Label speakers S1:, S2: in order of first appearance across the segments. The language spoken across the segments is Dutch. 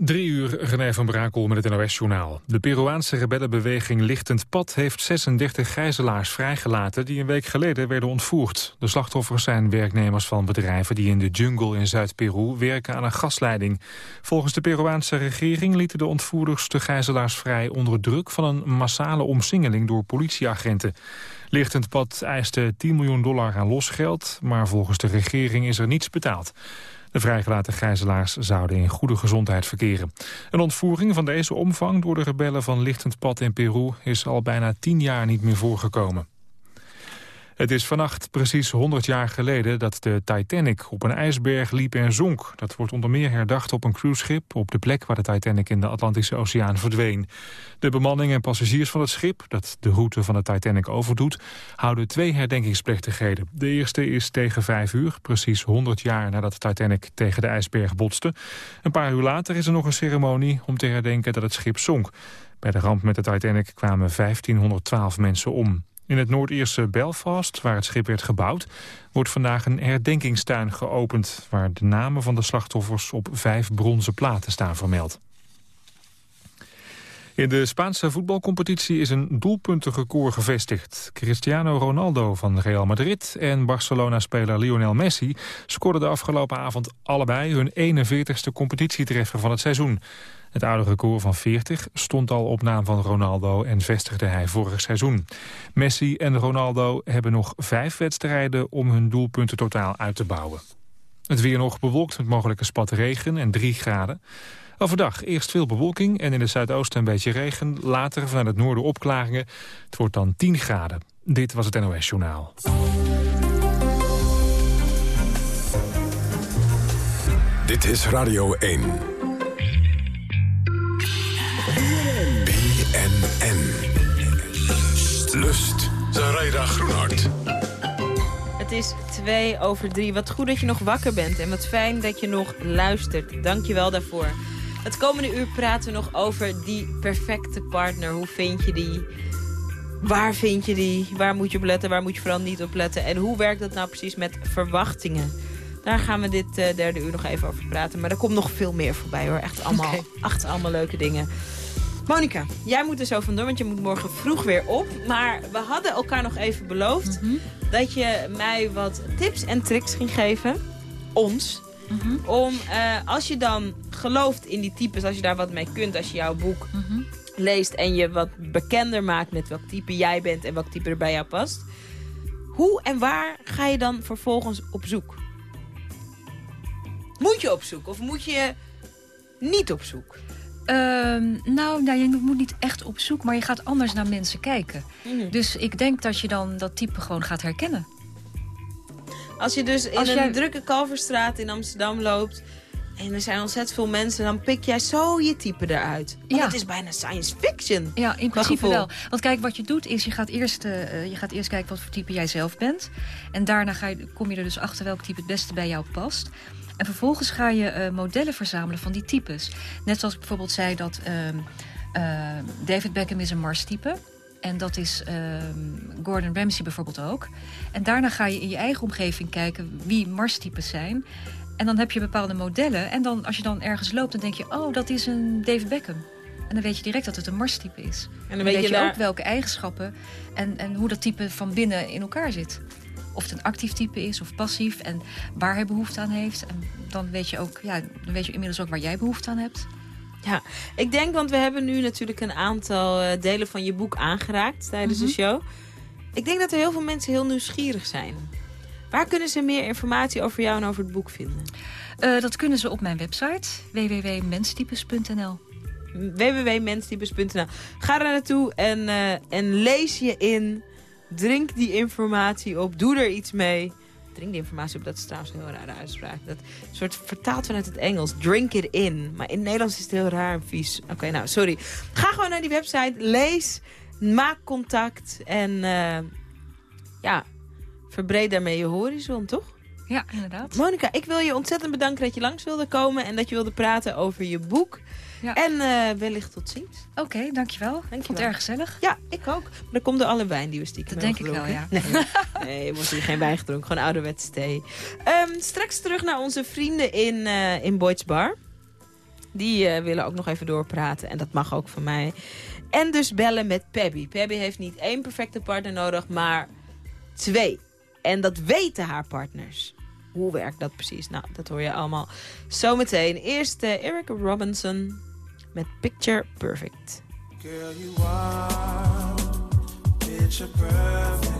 S1: Drie uur, René van Brakel met het NOS-journaal. De Peruaanse rebellenbeweging Lichtend Pad heeft 36 gijzelaars vrijgelaten... die een week geleden werden ontvoerd. De slachtoffers zijn werknemers van bedrijven die in de jungle in Zuid-Peru werken aan een gasleiding. Volgens de Peruaanse regering lieten de ontvoerders de gijzelaars vrij... onder druk van een massale omsingeling door politieagenten. Lichtend Pad eiste 10 miljoen dollar aan losgeld... maar volgens de regering is er niets betaald. De vrijgelaten gijzelaars zouden in goede gezondheid verkeren. Een ontvoering van deze omvang door de rebellen van Lichtend Pad in Peru... is al bijna tien jaar niet meer voorgekomen. Het is vannacht precies 100 jaar geleden dat de Titanic op een ijsberg liep en zonk. Dat wordt onder meer herdacht op een cruiseschip op de plek waar de Titanic in de Atlantische Oceaan verdween. De bemanning en passagiers van het schip, dat de route van de Titanic overdoet, houden twee herdenkingsplechtigheden. De eerste is tegen vijf uur, precies 100 jaar nadat de Titanic tegen de ijsberg botste. Een paar uur later is er nog een ceremonie om te herdenken dat het schip zonk. Bij de ramp met de Titanic kwamen 1512 mensen om. In het Noord-Ierse Belfast, waar het schip werd gebouwd... wordt vandaag een herdenkingstuin geopend... waar de namen van de slachtoffers op vijf bronzen platen staan vermeld. In de Spaanse voetbalcompetitie is een doelpuntenrecord gevestigd. Cristiano Ronaldo van Real Madrid en Barcelona-speler Lionel Messi... scoorden de afgelopen avond allebei hun 41ste competitietreffer van het seizoen. Het oude record van 40 stond al op naam van Ronaldo en vestigde hij vorig seizoen. Messi en Ronaldo hebben nog vijf wedstrijden om hun doelpunten totaal uit te bouwen. Het weer nog bewolkt met mogelijke spat regen en 3 graden. Overdag eerst veel bewolking en in het zuidoosten een beetje regen. Later vanuit het noorden opklaringen. Het wordt dan 10 graden. Dit was het NOS Journaal.
S2: Dit is Radio 1. BNN. Lust. Zaraida Groenhart.
S3: Het is twee over drie. Wat goed dat je nog wakker bent en wat fijn dat je nog luistert. Dank je wel daarvoor. Het komende uur praten we nog over die perfecte partner. Hoe vind je die? Waar vind je die? Waar moet je op letten? Waar moet je vooral niet op letten? En hoe werkt dat nou precies met verwachtingen? Daar gaan we dit uh, derde uur nog even over praten. Maar er komt nog veel meer voorbij hoor. Echt allemaal, okay. echt allemaal leuke dingen. Monika, jij moet er zo vandoor, want je moet morgen vroeg weer op. Maar we hadden elkaar nog even beloofd... Mm -hmm. dat je mij wat tips en tricks ging geven. Ons. Mm -hmm. Om, uh, als je dan gelooft in die types, als je daar wat mee kunt... als je jouw boek mm -hmm. leest en je wat bekender maakt... met welk type jij bent en welk type er bij jou past... hoe en waar ga je dan vervolgens op zoek? Moet je op zoek of moet je niet op zoek?
S4: Uh, nou, nou, je moet niet echt op zoek, maar je gaat anders naar mensen kijken. Mm. Dus ik denk dat je dan dat type gewoon gaat herkennen.
S3: Als je dus in Als een jij... drukke Kalverstraat in Amsterdam loopt... en er zijn ontzettend veel mensen... dan pik jij zo je type eruit. Want ja. het is bijna science fiction.
S4: Ja, in principe wel. Want kijk, wat je doet is... je gaat, eerst, uh, je gaat eerst kijken wat voor type jij zelf bent. En daarna ga je, kom je er dus achter welk type het beste bij jou past... En vervolgens ga je uh, modellen verzamelen van die types. Net zoals ik bijvoorbeeld zei dat uh, uh, David Beckham is een Mars-type. En dat is Gordon Ramsay bijvoorbeeld ook. En daarna ga je in je eigen omgeving kijken wie Mars-types zijn. En dan heb je bepaalde modellen. En dan, als je dan ergens loopt, dan denk je... oh, dat is een David Beckham. En dan weet je direct dat het een Mars-type is. En dan, weet, je, daar... ook welke eigenschappen... En, en hoe dat type van binnen in elkaar zit of het een actief type is of passief en waar hij behoefte aan heeft. En dan weet je ook, ja, dan weet je inmiddels ook waar jij behoefte aan hebt.
S3: Ja, ik denk, want we hebben nu natuurlijk een aantal uh, delen van je boek aangeraakt tijdens mm -hmm. de show. Ik denk dat er heel veel mensen heel nieuwsgierig zijn. Waar kunnen ze meer informatie over jou en over het boek vinden?
S4: Uh, dat kunnen ze op mijn website www.menstypes.nl
S3: www.menstypes.nl Ga er naartoe en, uh, en lees je in Drink die informatie op. Doe er iets mee. Drink die informatie op, dat is trouwens een heel rare uitspraak. Dat soort vertaald vanuit het Engels. Drink it in. Maar in het Nederlands is het heel raar en vies. Oké, okay, nou, sorry. Ga gewoon naar die website. Lees. Maak contact. En uh, ja, verbreed daarmee je horizon, toch?
S4: Ja, inderdaad.
S3: Monika, ik wil je ontzettend bedanken dat je langs wilde komen... en dat je wilde praten over je boek. Ja. En uh, wellicht tot ziens.
S4: Oké, okay, dankjewel. dankjewel. Vond het erg gezellig.
S3: Ja, ik ook. Maar dan komt er alle wijn die we stiekem
S4: Dat denk ik wel, ja.
S3: Nee, nee je wordt hier geen wijn gedronken. Gewoon ouderwets thee. Um, straks terug naar onze vrienden in, uh, in Boyd's Bar. Die eh, willen ook nog even doorpraten. En dat mag ook van mij. En dus bellen met Pebby. Pebby heeft niet één perfecte partner nodig, maar twee. En dat weten haar partners. Hoe werkt dat precies? Nou, dat hoor je allemaal zometeen. Eerst uh, Eric Robinson met Picture Perfect.
S5: Girl, you are picture perfect.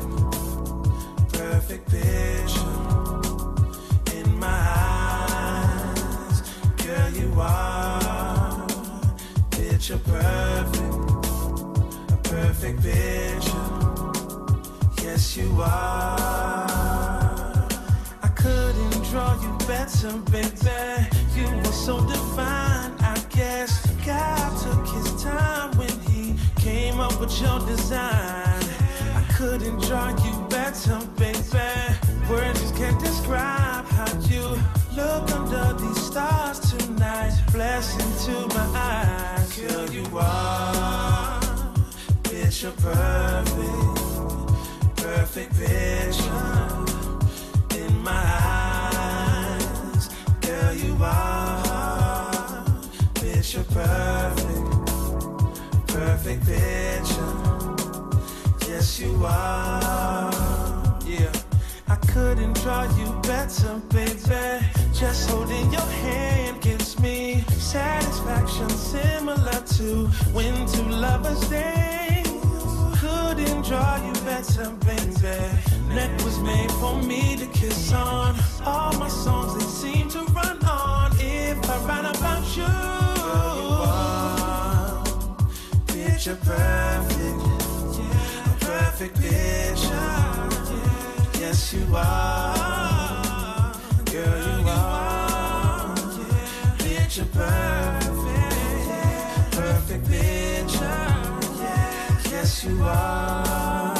S5: Perfect picture in my eyes. Girl, you are picture perfect. A perfect picture. Yes, you are. I couldn't draw you better, baby. You were so divine, came your design. I couldn't draw you better, baby. Words just can't describe how you look under these stars tonight. Blessing to my eyes, girl, you are picture perfect, perfect picture in my eyes, girl, you are picture perfect, perfect picture. Yes, you are. Yeah, I couldn't draw you better, baby. Just holding your hand gives me satisfaction similar to when two lovers dance. Couldn't draw you better, baby. Neck was made for me to kiss on. All my songs they seem to run on. If I write about you, picture perfect, a perfect picture. Yes, you are, girl, you are. Picture perfect, perfect picture. Yes, you are.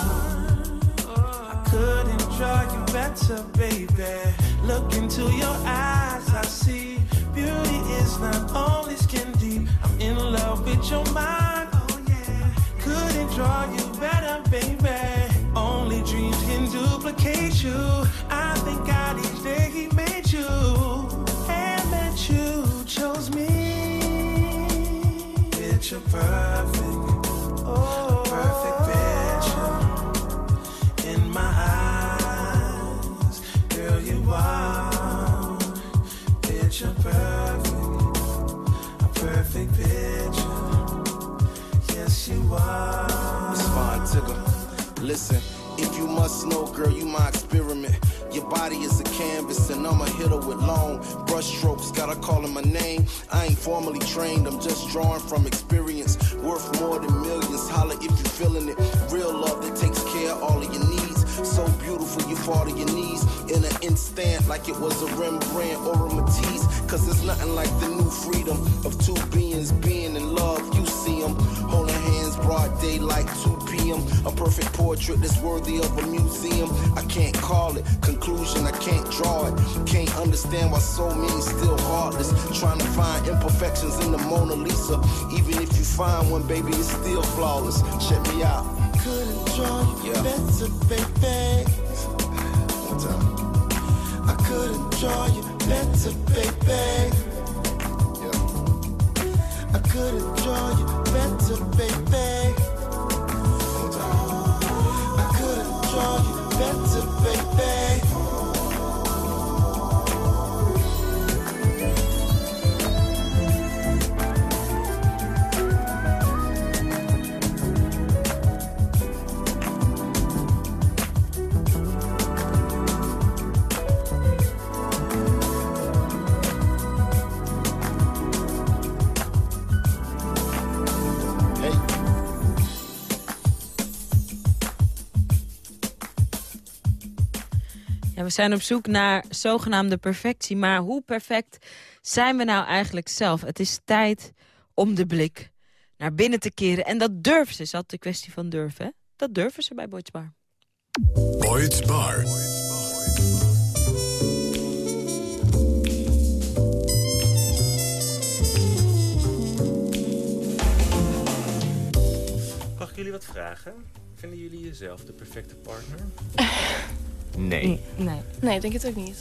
S5: I couldn't draw you better, baby. Look into your eyes, I see beauty is not only skin deep. I'm in love with your mind, draw you better, baby. Only dreams can duplicate you. I thank God each day He made you and that you chose me. Picture perfect, oh, perfect picture in my eyes. Girl, you are picture perfect, a perfect picture. Yes, you are.
S6: Tigger. Listen, if you must know, girl, you my experiment. Your body is a canvas, and I'm a hitter with long brush strokes. Gotta call my name. I ain't formally trained, I'm just drawing from experience. Worth more than millions. Holla if you feeling it. Real love that takes care of all of your needs. So beautiful, you fall to your knees in an instant, like it was a Rembrandt or a Matisse. Cause it's nothing like the new freedom of two beings being in love. You see them holding hands, broad daylight, 2 p.m. A perfect portrait that's worthy of a museum. I can't call it conclusion, I can't draw it. Can't understand why so many still heartless. Trying to find imperfections in the Mona Lisa. Even if you find one, baby, it's still flawless. Check me out.
S5: couldn't draw you
S6: Yeah.
S5: better, baby.
S6: One time.
S5: I couldn't draw you better, baby. I couldn't draw you better, baby. I you better, baby.
S3: Ja, we zijn op zoek naar zogenaamde perfectie. Maar hoe perfect zijn we nou eigenlijk zelf? Het is tijd om de blik naar binnen te keren. En dat durven ze. Is altijd een kwestie van durven, hè? Dat durven ze bij Boyd's Bar.
S2: Boyd's Bar.
S7: Mag ik jullie wat vragen? Vinden jullie jezelf de perfecte partner? Nee.
S3: Nee.
S8: Nee, ik denk het ook niet.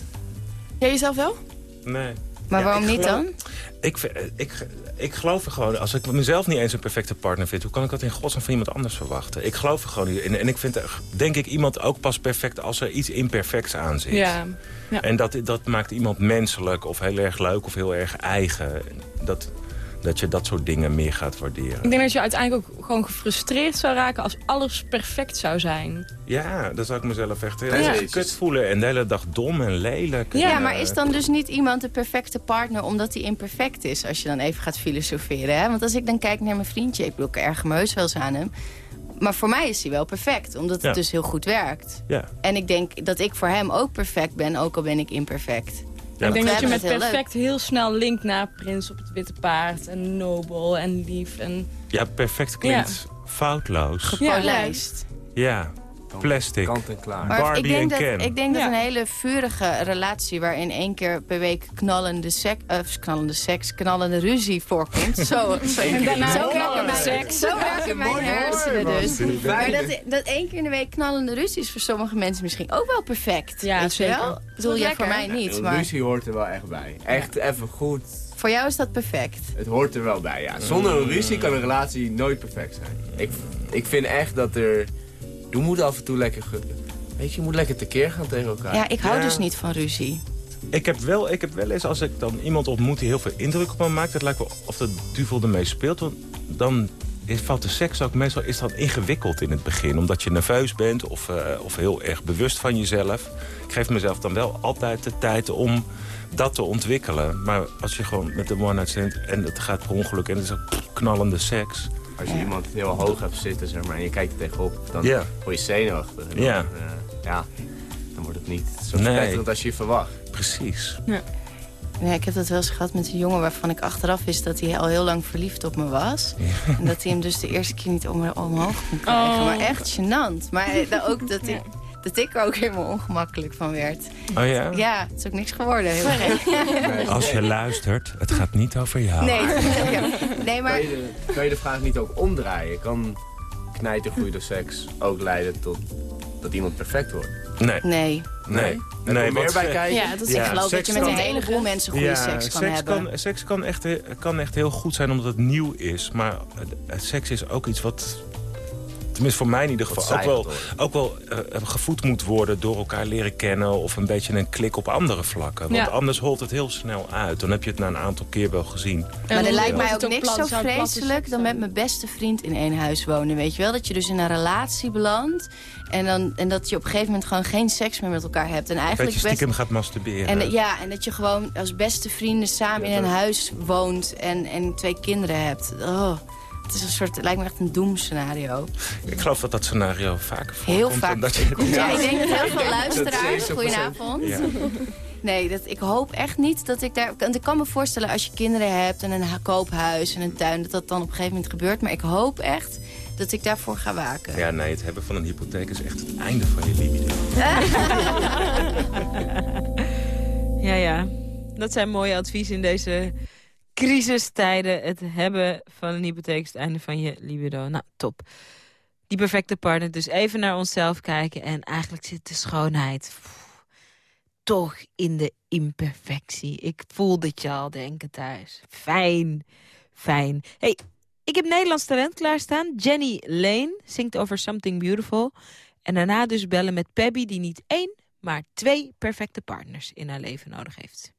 S8: Jij jezelf wel?
S7: Nee.
S8: Maar
S7: Ja,
S8: waarom niet
S7: geloof-
S8: dan?
S7: Ik, ik, ik geloof er gewoon, als ik mezelf niet eens een perfecte partner vind... hoe kan ik dat in godsnaam van iemand anders verwachten? Ik geloof er gewoon niet in. En ik vind, er, denk ik, iemand ook pas perfect als er iets imperfects aan zit.
S9: Ja. ja.
S7: En dat, dat maakt iemand menselijk of heel erg leuk of heel erg eigen. Dat, dat je dat soort dingen meer gaat waarderen.
S9: Ik denk dat je uiteindelijk ook gewoon gefrustreerd zou raken als alles perfect zou zijn.
S7: Ja, dan zou ik mezelf echt heel
S9: Ja.
S7: kut voelen. En de hele dag dom en lelijk.
S8: Ja,
S7: En,
S8: maar
S7: eh,
S8: is dan dus niet iemand de perfecte partner omdat hij imperfect is? Als je dan even gaat filosoferen. Hè? Want als ik dan kijk naar mijn vriendje, ik bedoel, ik erg me heus wel eens aan hem. Maar voor mij is hij wel perfect, omdat het
S7: Ja.
S8: dus heel goed werkt.
S7: Ja.
S8: En ik denk dat ik voor hem ook perfect ben, ook al ben ik imperfect.
S7: Ja,
S9: ik denk dat je met
S8: heel
S9: perfect heel snel linkt naar Prins op het Witte Paard. En nobel en lief. En...
S7: ja, perfect klinkt foutloos.
S8: Gepolijst.
S7: Ja, plastic.
S10: Kant en klaar.
S8: Maar
S7: Barbie
S8: ik denk,
S7: en
S8: dat,
S7: Ken.
S8: ik denk dat een hele vurige relatie... waarin één keer per week knallende, sek, eh, knallende seks, knallende ruzie voorkomt. Zo, zo,
S9: En daarna
S8: zo
S9: knallende
S8: werken mijn,
S9: seks.
S8: Zo werken mijn hersenen dus. Maar dat, dat één keer in de week knallende ruzie is voor sommige mensen misschien ook wel perfect.
S9: Ja,
S8: weet
S9: zeker.
S8: je wel? Bedoel, ja, voor mij niet, maar
S10: ruzie hoort er wel echt bij. Echt even goed.
S8: voor jou is dat perfect.
S10: Het hoort er wel bij, ja. Zonder een ruzie kan een relatie nooit perfect zijn. Ik, ik vind echt dat er... Je moet af en toe lekker... Weet je, je moet lekker tekeer gaan tegen elkaar.
S8: Ja, ik hou
S7: Ja.
S8: dus niet van ruzie.
S7: Ik heb, wel, ik heb wel eens, als ik dan iemand ontmoet die heel veel indruk op me maakt... het lijkt wel of de duvel ermee speelt. Want dan is, valt de seks ook meestal is dat ingewikkeld in het begin. Omdat je nerveus bent of, eh, of heel erg bewust van jezelf. Ik geef mezelf dan wel altijd de tijd om dat te ontwikkelen. Maar als je gewoon met een one-night stand en het gaat per ongeluk... en het is ook knallende seks...
S10: Als je iemand heel hoog hebt zitten, zeg maar, en je kijkt er tegenop, dan
S7: Ja.
S10: word je zenuwachtig. En dan,
S7: Ja.
S10: eh, ja, dan wordt het niet zo
S7: Nee.
S10: spetterend als je verwacht.
S7: Precies.
S8: Ja, ik heb dat wel eens gehad met een jongen waarvan ik achteraf wist dat hij al heel lang verliefd op me was. En dat hij hem dus de eerste keer niet om, omhoog kon krijgen.
S9: Oh.
S8: Maar echt gênant. Maar eh, dan ook dat ik, dat ik er ook helemaal ongemakkelijk van werd.
S7: Oh ja?
S8: Ja, het is ook niks geworden. Heel gek.
S7: Als je luistert, het gaat niet over jou.
S8: Nee, ja. nee, maar
S10: Kan je, de, kan je de vraag niet ook omdraaien? Kan knijtergoede seks ook leiden tot dat iemand perfect wordt?
S7: Nee.
S8: nee.
S7: Nee. Nee,
S10: meer bij kijken.
S9: Ja, dat is
S8: ik
S7: Ja,
S8: geloof dat
S7: seks
S8: je met
S7: kan-
S8: een heleboel mensen goede seks kan hebben.
S7: Kan, seks kan echt, kan echt heel goed zijn omdat het nieuw is. Maar seks is ook iets wat... Tenminste voor mij in ieder geval ook wel, ook wel eh, gevoed moet worden door elkaar leren kennen... of een beetje een klik op andere vlakken. Want
S9: Ja.
S7: anders holt het heel snel uit. Dan heb je het na een aantal keer wel gezien.
S8: Maar er lijkt mij ook niks zo vreselijk dan met mijn beste vriend in één huis wonen. Weet je wel? Dat je dus in een relatie belandt. En, dan, en dat je op een gegeven moment gewoon geen seks meer met elkaar hebt. En
S7: Dat
S8: eigenlijk
S7: je
S8: best
S7: stiekem gaat masturberen.
S8: En, ja, en dat je gewoon als beste vrienden samen in een huis woont en, en twee kinderen hebt. Oh, het is een soort, het lijkt me echt een doemscenario.
S7: Ik geloof dat dat scenario vaker voorkomt.
S8: Heel vaak.
S7: Dat je,
S8: Ja, ik denk dat heel veel luisteraars,
S10: 70%.
S8: goedenavond.
S7: Ja.
S8: Nee, dat, ik hoop echt niet dat ik daar... Want ik kan me voorstellen als je kinderen hebt en een koophuis en een tuin... dat dat dan op een gegeven moment gebeurt. Maar ik hoop echt dat ik daarvoor ga waken.
S7: ja, nee, het hebben van een hypotheek is echt het einde van je libido.
S3: Ja, ja. Dat zijn mooie adviezen in deze crisistijden. Het hebben van een hypotheek is het einde van je libido. Nou, top. Die perfecte partner. Dus even naar onszelf kijken. En eigenlijk zit de schoonheid toch in de imperfectie. Ik voel dit je al denken thuis. Fijn, fijn. hey, ik heb Nederlands talent klaarstaan. Jenny Lane zingt over Something Beautiful. En daarna dus bellen met Pebby die niet één, maar twee perfecte partners in haar leven nodig heeft.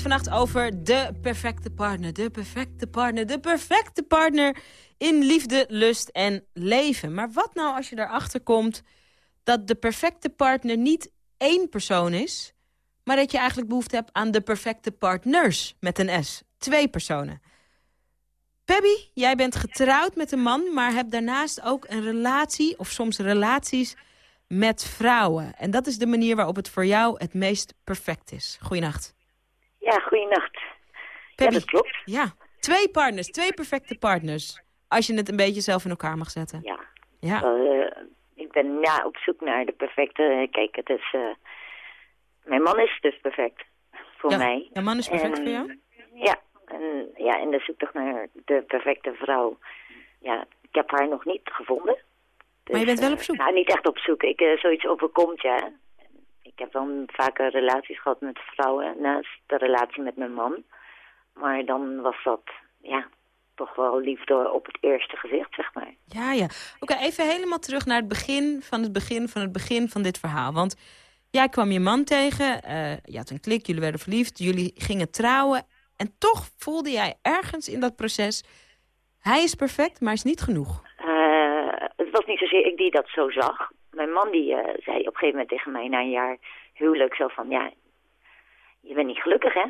S3: Vannacht over de perfecte partner. De perfecte partner. De perfecte partner in liefde, lust en leven. Maar wat nou als je erachter komt dat de perfecte partner niet één persoon is... maar dat je eigenlijk behoefte hebt aan de perfecte partners met een S. Twee personen. Pebby, jij bent getrouwd met een man... maar hebt daarnaast ook een relatie, of soms relaties, met vrouwen. En dat is de manier waarop het voor jou het meest perfect is. Goeienacht.
S11: Ja, goeienacht. Ja, dat klopt.
S3: Ja, twee partners, twee perfecte partners. Als je het een beetje zelf in elkaar mag zetten.
S11: Ja.
S3: Ja.
S11: Eh, ik ben ja, op zoek naar de perfecte... Kijk, het is... eh, mijn man is dus perfect voor
S3: Ja,
S11: mij.
S3: jouw man is perfect
S11: En-
S3: voor jou?
S11: Ja, en, ja, en de zoektocht naar de perfecte vrouw. Ja, ik heb haar nog niet gevonden.
S3: Maar je bent wel op zoek?
S11: Nou, niet echt op zoek. Ik, eh, zoiets overkomt je. Ik heb dan vaker relaties gehad met vrouwen naast de relatie met mijn man. Maar dan was dat, ja, toch wel liefde op het eerste gezicht, zeg maar.
S3: Ja, ja. Oké, even helemaal terug naar het begin van het begin van het begin van dit verhaal. Want jij kwam je man tegen, eh, je had een klik, jullie werden verliefd, jullie gingen trouwen. En toch voelde jij ergens in dat proces, hij is perfect, maar is niet genoeg.
S11: Eh, het was niet zozeer ik die dat zo zag. Mijn man die eh, zei op een gegeven moment tegen mij na een jaar huwelijk zo van... Ja, je bent niet gelukkig hè?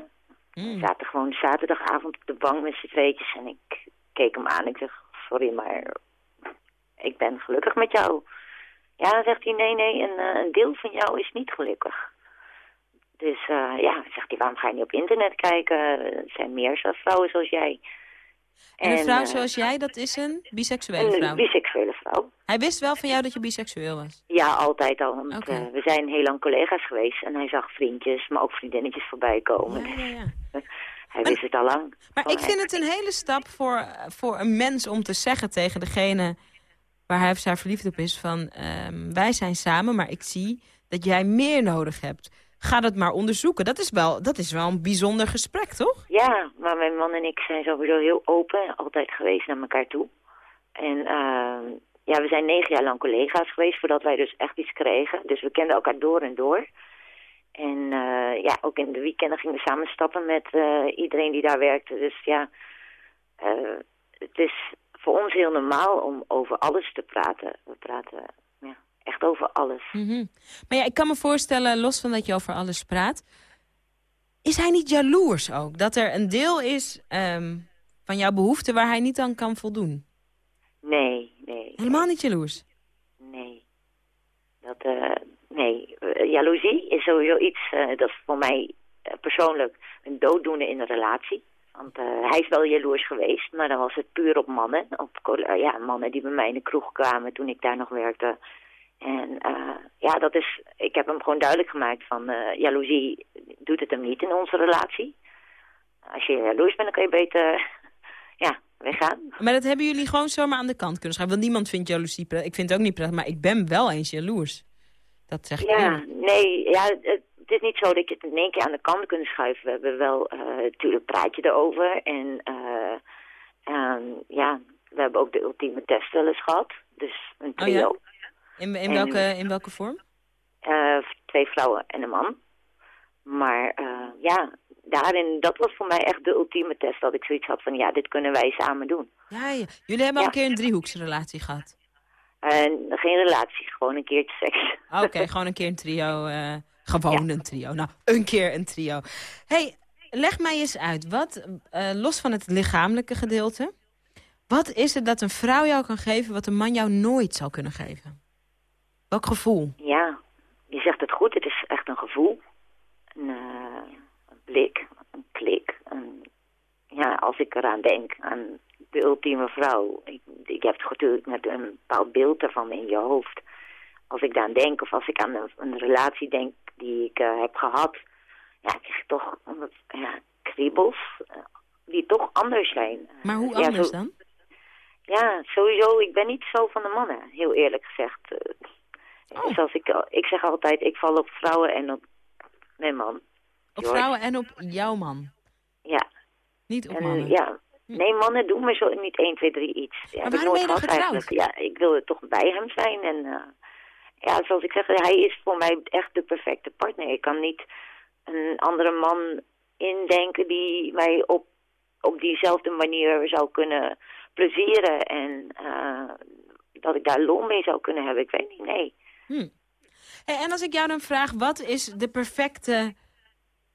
S11: We zaten gewoon zaterdagavond op de bank met z'n tweetjes en ik keek hem aan. Ik zeg, sorry maar ik ben gelukkig met jou. Ja, dan zegt hij, nee, nee, een, eh, een deel van jou is niet gelukkig. Dus eh, ja, zegt hij, waarom ga je niet op internet kijken? Er zijn meer vrouwen zoals jij.
S3: En een vrouw
S11: eh,
S3: zoals jij, dat is een biseksuele
S11: een
S3: vrouw.
S11: biseksuele vrouw.
S3: Hij wist wel van jou dat je biseksueel was.
S11: Ja, altijd al. Want eh, we zijn heel lang collega's geweest. En hij zag vriendjes, maar ook vriendinnetjes voorbij komen.
S3: Ja, ja, ja.
S11: hij wist het al lang.
S3: Maar ik vind het een hele stap voor, voor een mens om te zeggen tegen degene waar hij of zij verliefd op is van ehm, wij zijn samen, maar ik zie dat jij meer nodig hebt. Ga dat maar onderzoeken. Dat is wel, dat is wel een bijzonder gesprek, toch?
S11: Ja, maar mijn man en ik zijn sowieso heel open. Altijd geweest naar elkaar toe. En eh, ja, we zijn negen jaar lang collega's geweest voordat wij dus echt iets kregen. Dus we kenden elkaar door en door. En eh, ja, ook in de weekenden gingen we samen stappen met eh, iedereen die daar werkte. Dus ja, eh, het is voor ons heel normaal om over alles te praten. We praten echt over alles.
S3: Mhm. Maar ja, ik kan me voorstellen, los van dat je over alles praat... is hij niet jaloers ook? Dat er een deel is ehm, van jouw behoefte waar hij niet aan kan voldoen?
S11: Nee, nee.
S3: Helemaal niet jaloers?
S11: Nee. Dat, eh, nee. Eh, jaloezie is sowieso iets, eh, dat is voor mij persoonlijk een dooddoener in een relatie. Want hij is wel jaloers geweest, maar dan was het puur op mannen. Op ja, mannen die bij mij in de kroeg kwamen toen ik daar nog werkte. En eh, ja, dat is, ik heb hem gewoon duidelijk gemaakt van eh, jaloezie doet het hem niet in onze relatie. Als je jaloers bent, dan kun je beter ja, weggaan.
S3: Maar dat hebben jullie gewoon zomaar aan de kant kunnen schrijven. Want niemand vindt jaloezie prettig. Ik vind het ook niet prettig, maar ik ben wel eens jaloers. Dat zeg ik
S11: Ja, nee, ja, het, het is niet zo dat je het in één keer aan de kant kunt schuiven. We hebben wel, eh natuurlijk praat je erover. En eh, ehm, ja, we hebben ook de ultieme test wel eens gehad. Dus een
S3: Oh
S11: trio.
S3: ja? In, in,
S11: En-
S3: welke, in welke vorm?
S11: Eh, twee vrouwen en een man. Maar eh, ja, daarin, dat was voor mij echt de ultieme test. Dat ik zoiets had van, ja, dit kunnen wij samen doen.
S3: Ja, ja. Jullie hebben al een keer een driehoeksrelatie gehad.
S11: En geen relatie, gewoon een keertje seks.
S3: Ah, Oké, gewoon een keer een trio. eh, gewoon een trio. Nou, een keer een trio. hey, leg mij eens uit. Wat, los van het lichamelijke gedeelte... wat is het dat een vrouw jou kan geven... wat een man jou nooit zou kunnen geven? Welk gevoel?
S11: Ja, je zegt het goed. Het is echt een gevoel. Een, eh, een blik, een klik. Een, ja, als ik eraan denk, aan de ultieme vrouw. Ik, ik heb het natuurlijk met een bepaald beeld ervan in je hoofd. Als ik daaraan denk, of als ik aan een, een relatie denk die ik eh, heb gehad... Ja, ik krijg toch ja, kriebels eh, die toch anders zijn.
S3: Maar hoe
S11: Ja,
S3: anders
S11: zo-
S3: dan?
S11: Ja, sowieso. Ik ben niet zo van de mannen, heel eerlijk gezegd. Zoals ik, al- ik zeg altijd, ik val op vrouwen en op mijn man.
S3: Op
S11: George.
S3: vrouwen en op jouw man.
S11: Ja.
S3: Niet op
S11: En,
S3: mannen.
S11: ja. Nee, mannen doen me zo niet 1, 2, 3 iets. Ja, ik
S3: waarom ben je dan
S11: eigenlijk. Ja, ik wilde toch bij hem zijn. En eh, ja, zoals ik zeg, hij is voor mij echt de perfecte partner. Ik kan niet een andere man indenken die mij op, op diezelfde manier zou kunnen plezieren. En eh, dat ik daar lol mee zou kunnen hebben. Ik weet niet, nee.
S3: Hm. En als ik jou dan vraag, wat is de perfecte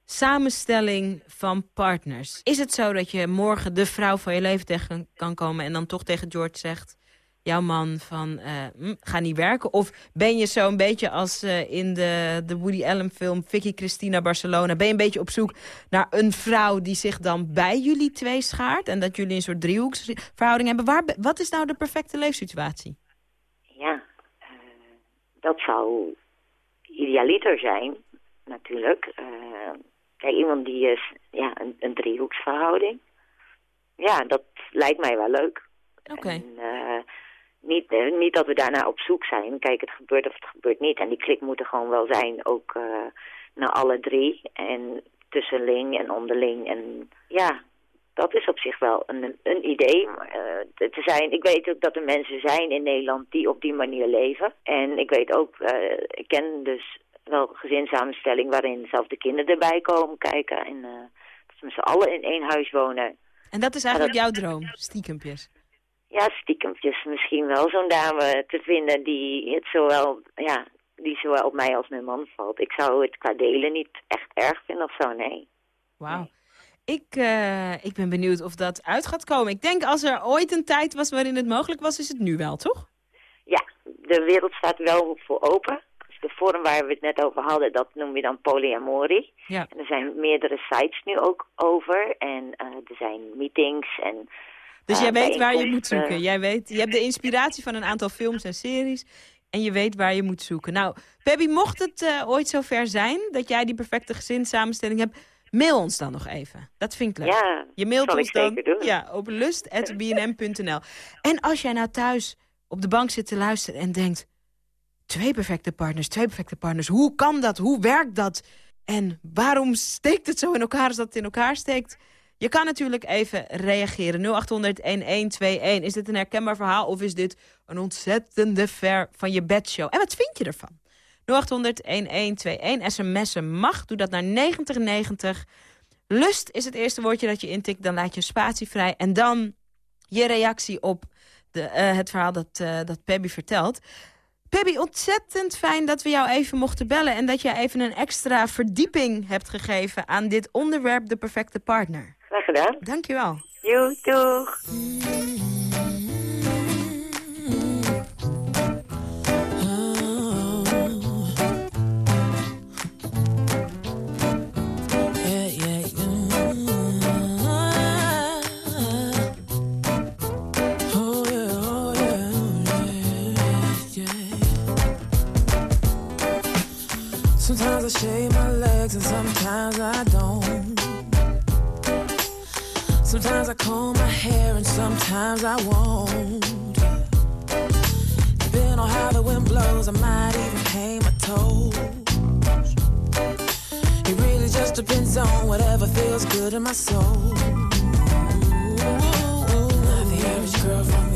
S3: samenstelling van partners? Is het zo dat je morgen de vrouw van je leven tegen kan komen... en dan toch tegen George zegt, jouw man, van eh, hm, ga niet werken? Of ben je zo een beetje als eh, in de, de Woody Allen film... Vicky Cristina Barcelona, ben je een beetje op zoek naar een vrouw... die zich dan bij jullie twee schaart... en dat jullie een soort driehoeksverhouding hebben? Waar, wat is nou de perfecte leefsituatie?
S11: Dat zou idealiter zijn, natuurlijk. Eh, kijk, iemand die is, ja, een, een driehoeksverhouding. Ja, dat lijkt mij wel leuk.
S3: Oké.
S11: En, eh, niet, eh, niet dat we daarna op zoek zijn. Kijk, het gebeurt of het gebeurt niet. En die klik moet er gewoon wel zijn, ook naar alle drie. En tussenling en onderling. En ja, dat is op zich wel een, een idee. Eh, te zijn, ik weet ook dat er mensen zijn in Nederland die op die manier leven. En ik weet ook, eh, ik ken dus wel gezinssamenstelling waarin zelfs de kinderen erbij komen kijken. En eh, dat ze met z'n allen in één huis wonen.
S3: En dat is eigenlijk jouw droom, stiekempjes.
S11: Ja, stiekempjes misschien wel zo'n dame te vinden die het zowel, ja, die zowel op mij als mijn man valt. Ik zou het qua delen niet echt erg vinden of zo, nee.
S3: Wauw. Ik, eh, ik ben benieuwd of dat uit gaat komen. Ik denk als er ooit een tijd was waarin het mogelijk was, is het nu wel, toch?
S11: Ja, de wereld staat wel voor open. Dus de vorm waar we het net over hadden, dat noem je dan polyamorie.
S3: Ja.
S11: En er zijn meerdere sites nu ook over. En eh, er zijn meetings en...
S3: Dus
S11: eh,
S3: jij weet waar je moet zoeken. Jij weet, je hebt de inspiratie van een aantal films en series. En je weet waar je moet zoeken. Nou, Pebby, mocht het eh, ooit zover zijn dat jij die perfecte gezinssamenstelling hebt, mail ons dan nog even. Dat vind ik leuk.
S11: Ja,
S3: je mailt ons dan ja, op lust.bnm.nl. En als jij nou thuis op de bank zit te luisteren en denkt... twee perfecte partners, twee perfecte partners. Hoe kan dat? Hoe werkt dat? En waarom steekt het zo in elkaar als dat het in elkaar steekt? Je kan natuurlijk even reageren. 0800-1121. Is dit een herkenbaar verhaal of is dit een ontzettende ver van je bedshow? En wat vind je ervan? 0800-1121. SMS'en mag. Doe dat naar 9090. Lust is het eerste woordje dat je intikt. Dan laat je spatie vrij. En dan je reactie op de, eh, het verhaal dat, eh dat Pebby vertelt. Pebby, ontzettend fijn dat we jou even mochten bellen... en dat jij even een extra verdieping hebt gegeven aan dit onderwerp... de perfecte partner.
S11: Graag gedaan.
S3: Dankjewel.
S11: Jo, doeg.
S12: Sometimes I shave my legs and sometimes I don't. Sometimes I comb my hair and sometimes I won't. Depending on how the wind blows, I might even paint my toes. It really just depends on whatever feels good in my soul. Not the average girl from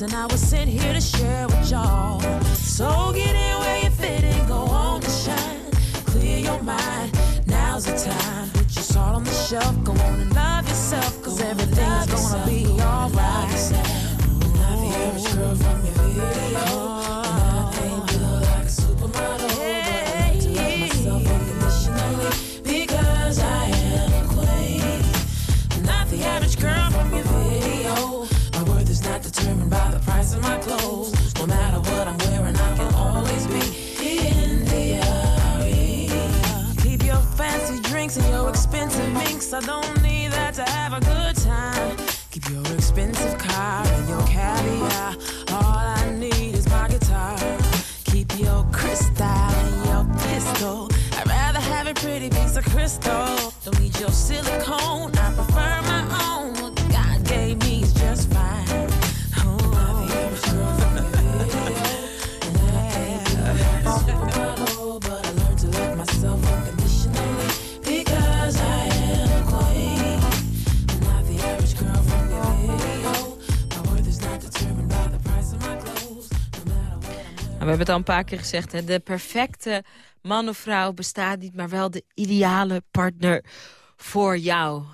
S12: lesson I was sent here
S3: hebben het al een paar keer gezegd, hè? de perfecte man of vrouw bestaat niet, maar wel de ideale partner voor jou.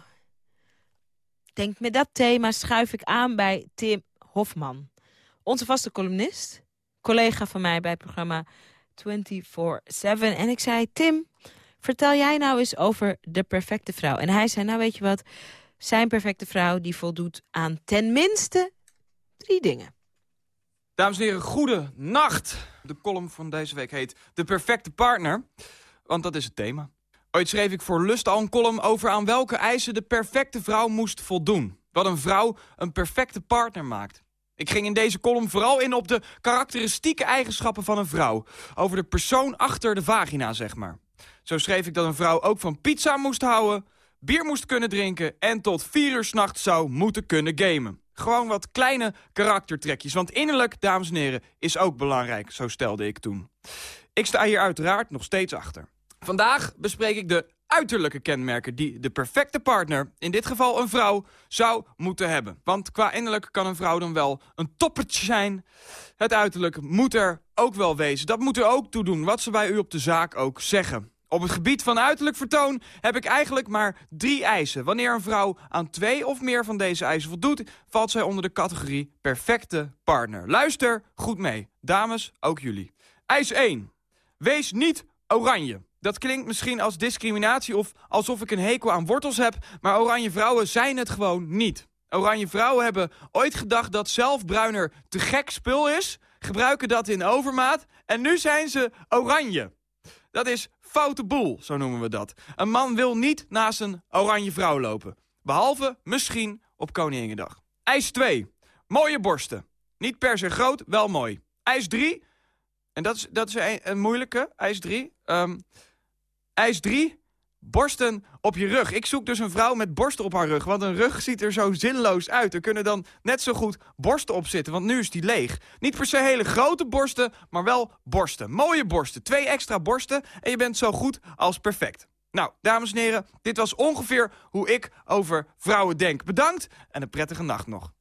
S3: Denk met dat thema schuif ik aan bij Tim Hofman. Onze vaste columnist, collega van mij bij het programma 24-7. En ik zei, Tim, vertel jij nou eens over de perfecte vrouw. En hij zei, nou weet je wat, zijn perfecte vrouw die voldoet aan tenminste drie dingen.
S13: Dames en heren, goede nacht. De column van deze week heet De Perfecte Partner. Want dat is het thema. Ooit schreef ik voor Lust al een column over aan welke eisen de perfecte vrouw moest voldoen. Wat een vrouw een perfecte partner maakt. Ik ging in deze column vooral in op de karakteristieke eigenschappen van een vrouw. Over de persoon achter de vagina, zeg maar. Zo schreef ik dat een vrouw ook van pizza moest houden, bier moest kunnen drinken... en tot vier uur s'nachts zou moeten kunnen gamen. Gewoon wat kleine karaktertrekjes. Want innerlijk, dames en heren, is ook belangrijk, zo stelde ik toen. Ik sta hier uiteraard nog steeds achter. Vandaag bespreek ik de uiterlijke kenmerken die de perfecte partner, in dit geval een vrouw, zou moeten hebben. Want qua innerlijk kan een vrouw dan wel een toppertje zijn. Het uiterlijk moet er ook wel wezen. Dat moet er ook toe doen, wat ze bij u op de zaak ook zeggen. Op het gebied van uiterlijk vertoon heb ik eigenlijk maar drie eisen. Wanneer een vrouw aan twee of meer van deze eisen voldoet... valt zij onder de categorie perfecte partner. Luister goed mee. Dames, ook jullie. Eis 1. Wees niet oranje. Dat klinkt misschien als discriminatie of alsof ik een hekel aan wortels heb... maar oranje vrouwen zijn het gewoon niet. Oranje vrouwen hebben ooit gedacht dat zelfbruiner te gek spul is... gebruiken dat in overmaat en nu zijn ze oranje. Dat is foute boel, zo noemen we dat. Een man wil niet naast een oranje vrouw lopen. Behalve misschien op Koninginnedag. Eis 2. Mooie borsten. Niet per se groot, wel mooi. Eis 3. En dat is, dat is een, moeilijke. Eis 3. Um, eis 3. Borsten op je rug. Ik zoek dus een vrouw met borsten op haar rug. Want een rug ziet er zo zinloos uit. Er kunnen dan net zo goed borsten op zitten. Want nu is die leeg. Niet per se hele grote borsten, maar wel borsten. Mooie borsten. Twee extra borsten. En je bent zo goed als perfect. Nou, dames en heren, dit was ongeveer hoe ik over vrouwen denk. Bedankt en een prettige nacht nog.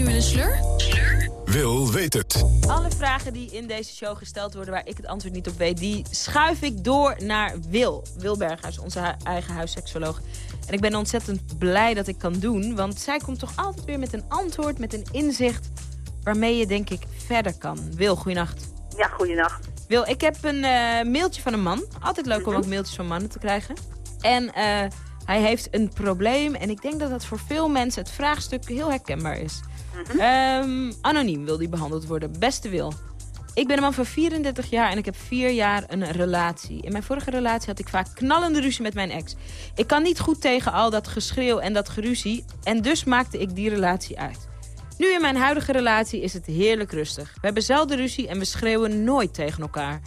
S14: Nu in een slur?
S2: Wil weet het.
S3: Alle vragen die in deze show gesteld worden waar ik het antwoord niet op weet... die schuif ik door naar Wil. Wil Berghuis, onze hu- eigen huisseksoloog. En ik ben ontzettend blij dat ik kan doen... want zij komt toch altijd weer met een antwoord, met een inzicht... waarmee je denk ik verder kan. Wil, goeienacht.
S15: Ja, goeienacht.
S3: Wil, ik heb een eh, mailtje van een man. Altijd leuk om ook mailtjes van mannen te krijgen. En eh, hij heeft een probleem. En ik denk dat dat voor veel mensen het vraagstuk heel herkenbaar is. Ehm, anoniem wil die behandeld worden. Beste Wil. Ik ben een man van 34 jaar en ik heb vier jaar een relatie. In mijn vorige relatie had ik vaak knallende ruzie met mijn ex. Ik kan niet goed tegen al dat geschreeuw en dat geruzie. En dus maakte ik die relatie uit. Nu in mijn huidige relatie is het heerlijk rustig. We hebben zelden ruzie en we schreeuwen nooit tegen elkaar.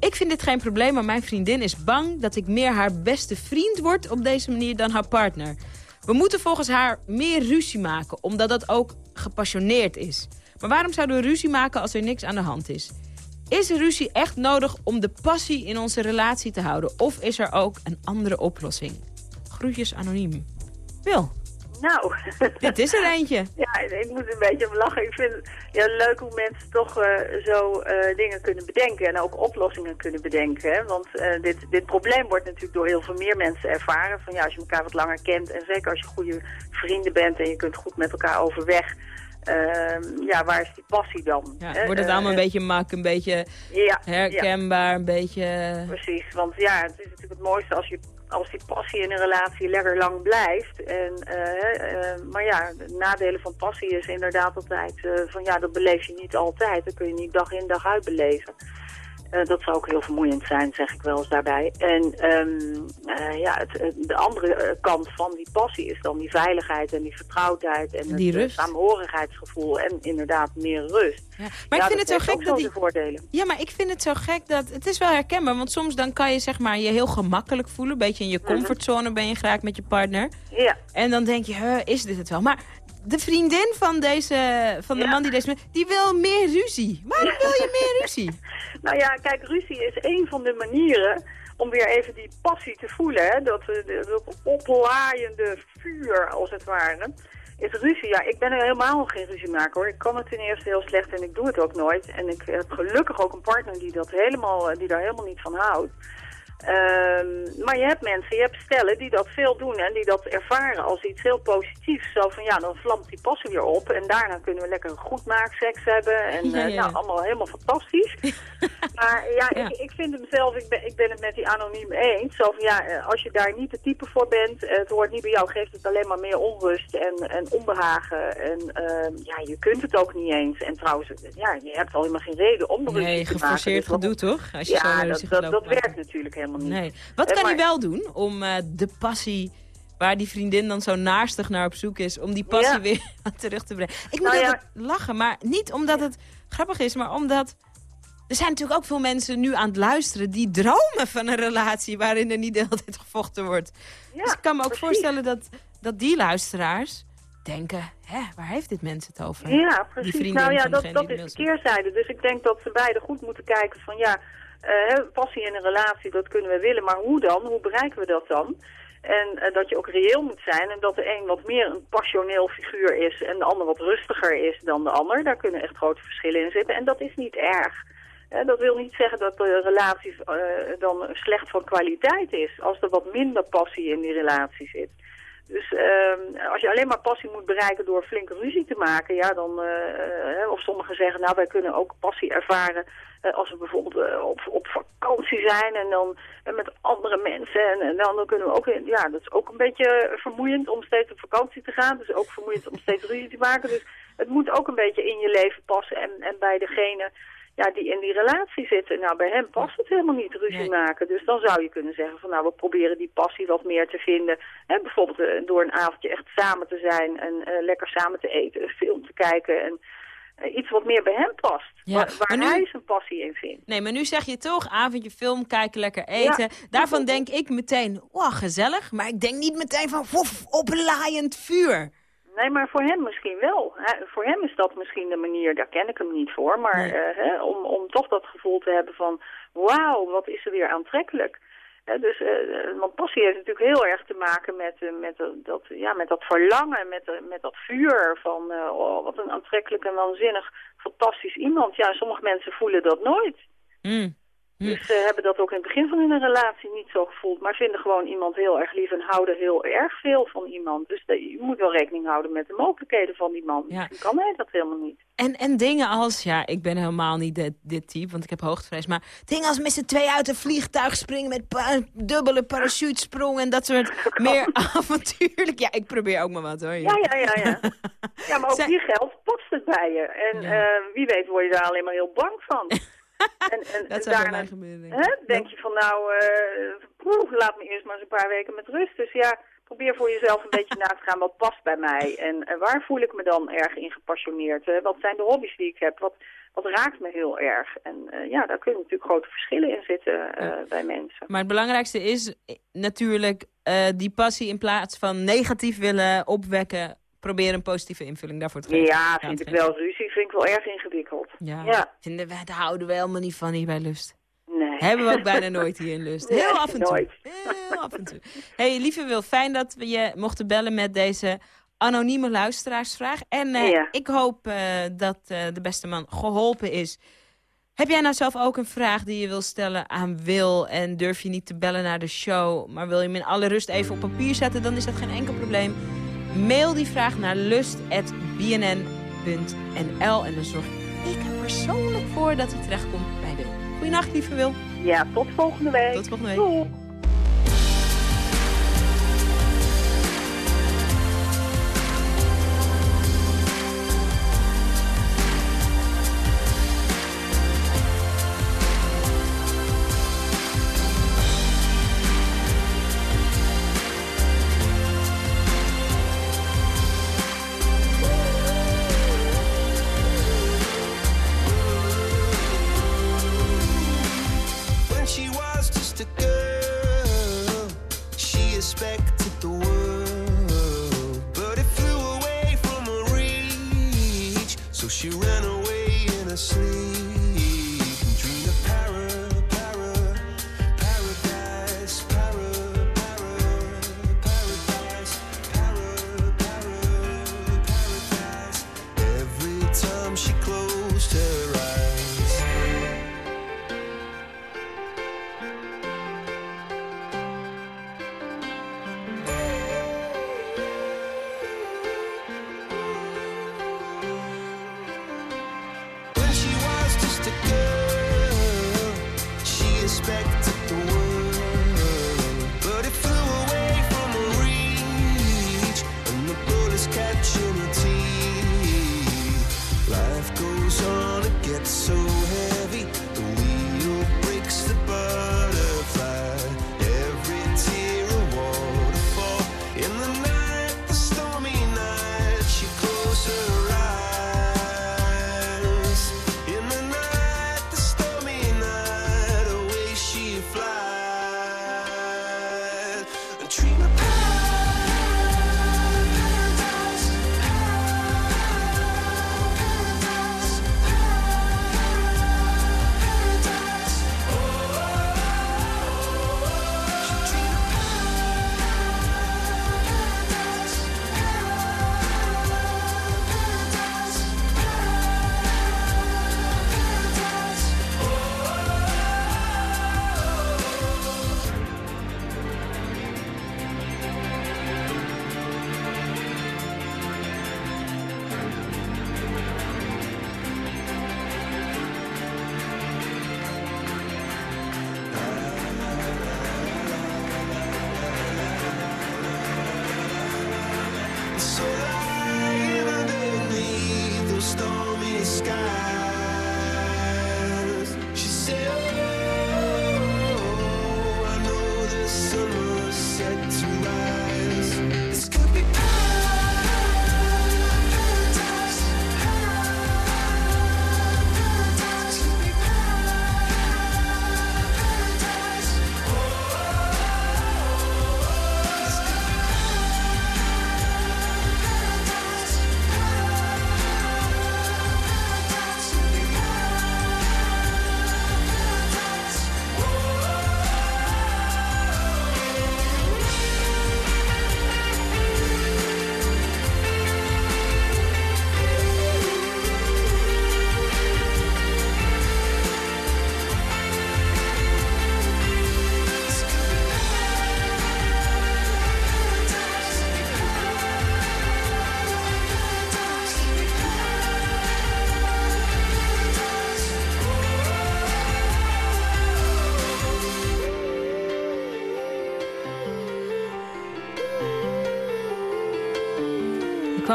S3: Ik vind dit geen probleem, maar mijn vriendin is bang dat ik meer haar beste vriend word op deze manier dan haar partner. We moeten volgens haar meer ruzie maken, omdat dat ook gepassioneerd is. Maar waarom zouden we ruzie maken als er niks aan de hand is? Is ruzie echt nodig om de passie in onze relatie te houden? Of is er ook een andere oplossing? Groetjes anoniem. Wil.
S15: Nou.
S3: Dit is er eentje.
S15: Ja, ik moet een beetje om lachen. Ik vind het ja, leuk hoe mensen toch eh, zo eh, dingen kunnen bedenken en ook oplossingen kunnen bedenken. Hè? Want eh, dit, dit probleem wordt natuurlijk door heel veel meer mensen ervaren. Van ja, als je elkaar wat langer kent en zeker als je goede vrienden bent en je kunt goed met elkaar overweg. ehm, ja, waar is die passie dan?
S3: Ja, wordt het allemaal een beetje mak, een beetje
S15: ja,
S3: herkenbaar, een beetje...
S15: Precies, want ja, het is natuurlijk het mooiste als, je, als die passie in een relatie lekker lang blijft. En, eh, eh, maar ja, de nadelen van passie is inderdaad altijd eh, van ja, dat beleef je niet altijd. Dat kun je niet dag in dag uit beleven. Eh, dat zou ook heel vermoeiend zijn, zeg ik wel eens daarbij. En ehm, eh, ja, het, de andere eh, kant van die passie is dan die veiligheid en die vertrouwdheid en
S3: Die
S15: het
S3: rust.
S15: samenhorigheidsgevoel en inderdaad meer rust.
S3: Ja, Maar ik vind het zo gek dat die...
S15: voordelen.
S3: Ja, maar ik vind het zo gek dat... Het is wel herkenbaar, want soms dan kan je zeg maar je heel gemakkelijk voelen. Een beetje in je comfortzone ben je geraakt met je partner.
S15: Ja.
S3: En dan denk je, is dit het wel? Maar de vriendin van, deze, van de man die deze... Die wil meer ruzie. Waarom wil je meer ruzie?
S15: Nou ja, kijk, ruzie is een van de manieren om weer even die passie te voelen. Hè? Dat, eh, dat oplaaiende vuur, als het ware. Is ruzie. Ja, ik ben er helemaal geen ruziemaker hoor. Ik kan het ten eerste heel slecht en ik doe het ook nooit. En ik heb gelukkig ook een partner die, dat helemaal, eh, die daar helemaal niet van houdt. Ehm, maar je hebt mensen, je hebt stellen die dat veel doen en die dat ervaren als iets heel positiefs. Zo van ja, dan vlamt die passie weer op en daarna kunnen we lekker goed seks hebben. En
S3: Ja,
S15: eh,
S3: ja.
S15: nou, allemaal helemaal fantastisch. maar ja,
S3: Ja.
S15: Ik, ik vind hem zelf, ik ben, ik ben het met die anoniem eens. Zo van ja, eh, als je daar niet de type voor bent, eh, het hoort niet bij jou, geeft het alleen maar meer onrust en, en onbehagen. En ehm, ja, je kunt het ook niet eens. En trouwens, ja, je hebt al helemaal geen reden om ruzie
S3: Nee,
S15: te maken.
S3: geforceerd
S15: Dus
S3: gedoe toch? Als je zo
S15: ja,
S3: naar
S15: dat, dat, werkt natuurlijk helemaal niet.
S3: Nee. Wat
S15: Eh,
S3: kan hij wel doen om eh, de passie waar die vriendin dan zo naastig naar op zoek is... om die passie
S15: Ja.
S3: weer terug te brengen? Ik moet
S15: Nou ja.
S3: lachen, maar niet omdat het grappig is, maar omdat... Er zijn natuurlijk ook veel mensen nu aan het luisteren... die dromen van een relatie waarin er niet de hele tijd gevochten wordt. dus ik kan me ook
S15: precies.
S3: voorstellen dat, dat die luisteraars denken... Hè, waar heeft dit mensen het over?
S15: Ja, precies. Nou ja, dat, dat is
S3: de
S15: de keerzijde. Dus ik denk dat ze beide goed moeten kijken van ja, passie in een relatie, dat kunnen we willen, maar hoe dan? Hoe bereiken we dat dan? En eh, dat je ook reëel moet zijn en dat de een wat meer een passioneel figuur is en de ander wat rustiger is dan de ander. Daar kunnen echt grote verschillen in zitten en dat is niet erg. Eh, dat wil niet zeggen dat de relatie eh, dan slecht van kwaliteit is als er wat minder passie in die relatie zit. Dus ehm, als je alleen maar passie moet bereiken door flinke ruzie te maken, ja, dan, eh, eh, of sommigen zeggen, nou, wij kunnen ook passie ervaren eh, als we bijvoorbeeld op, op vakantie zijn en dan met andere mensen. En, en dan, dan kunnen we ook, ja, dat is ook een beetje vermoeiend om steeds op vakantie te gaan. Dus ook vermoeiend om steeds ruzie te maken. Dus het moet ook een beetje in je leven passen en, en bij degene ja, die in die relatie zitten. Nou, bij hem past het helemaal niet ruzie maken. Dus dan zou je kunnen zeggen van nou, we proberen die passie wat meer te vinden. Hè, bijvoorbeeld eh, door een avondje echt samen te zijn en eh, lekker samen te eten, een film te kijken en eh, iets wat meer bij hem past.
S3: Ja,
S15: waar waar
S3: maar nu-
S15: hij zijn passie in vindt.
S3: Nee, maar nu zeg je toch avondje film kijken, lekker eten. Daarvan denk ik meteen, wow, gezellig. Maar ik denk niet meteen van, woef, oplaaiend vuur.
S15: Nee, maar voor hem misschien wel. Voor hem is dat misschien de manier, daar ken ik hem niet voor, maar eh, hè, om, om toch dat gevoel te hebben van, wauw, wat is er weer aantrekkelijk. Hè, dus, eh, want passie heeft natuurlijk heel erg te maken met, met, dat, ja, met dat verlangen, met, met dat vuur van, oh, wat een aantrekkelijk en waanzinnig fantastisch iemand. Ja, sommige mensen voelen dat nooit.
S3: Mm.
S15: Dus ze hebben dat ook in het begin van hun relatie niet zo gevoeld, maar vinden gewoon iemand heel erg lief en houden heel erg veel van iemand. Dus je moet wel rekening houden met de mogelijkheden van die man. Misschien kan hij dat helemaal niet.
S3: En, en dingen als, ja, ik ben helemaal niet dit, dit type, want ik heb hoogtevrees. Maar dingen als met z'n twee uit een vliegtuig springen met pa- dubbele parachutesprong en dat soort meer avontuurlijk. Ja, ik probeer ook maar wat hoor.
S15: Ja, ja, ja, ja. Ja, maar ook hier geldt, past het bij je. En eh, wie weet word je daar alleen maar heel bang van. en, en,
S3: Dat
S15: en
S3: zou bij
S15: daarna
S3: mij gebeuren, denk ik.
S15: hè, denk je van nou, eh, poeh, laat me eerst maar eens een paar weken met rust. Dus ja, probeer voor jezelf een beetje na te gaan wat past bij mij. En eh, waar voel ik me dan erg in gepassioneerd? hè? wat zijn de hobby's die ik heb? Wat, wat raakt me heel erg? En eh, ja, daar kunnen natuurlijk grote verschillen in zitten eh, bij mensen.
S3: Maar het belangrijkste is eh, natuurlijk eh, die passie in plaats van negatief willen opwekken, proberen een positieve invulling daarvoor te geven.
S15: Ja, vind ik wel. Ruzie vind ik wel erg ingewikkeld.
S3: Ja,
S15: Ja.
S3: Vinden we, daar houden we helemaal niet van hier bij Lust.
S15: Nee.
S3: Hebben we ook bijna nooit hier in Lust. Heel af en toe.
S15: nooit.
S3: Heel af en toe. hey, lieve Wil, fijn dat we je mochten bellen met deze anonieme luisteraarsvraag. En eh,
S15: Ja.
S3: ik hoop eh, dat eh, de beste man geholpen is. Heb jij nou zelf ook een vraag die je wil stellen aan Wil... en durf je niet te bellen naar de show... maar wil je hem in alle rust even op papier zetten... dan is dat geen enkel probleem. Mail die vraag naar lust.bnn.nl en dan zorg ik er persoonlijk voor dat hij terechtkomt bij Wil. Goedenacht, lieve Wil.
S15: Ja, tot volgende week.
S3: Tot volgende week.
S15: Doei.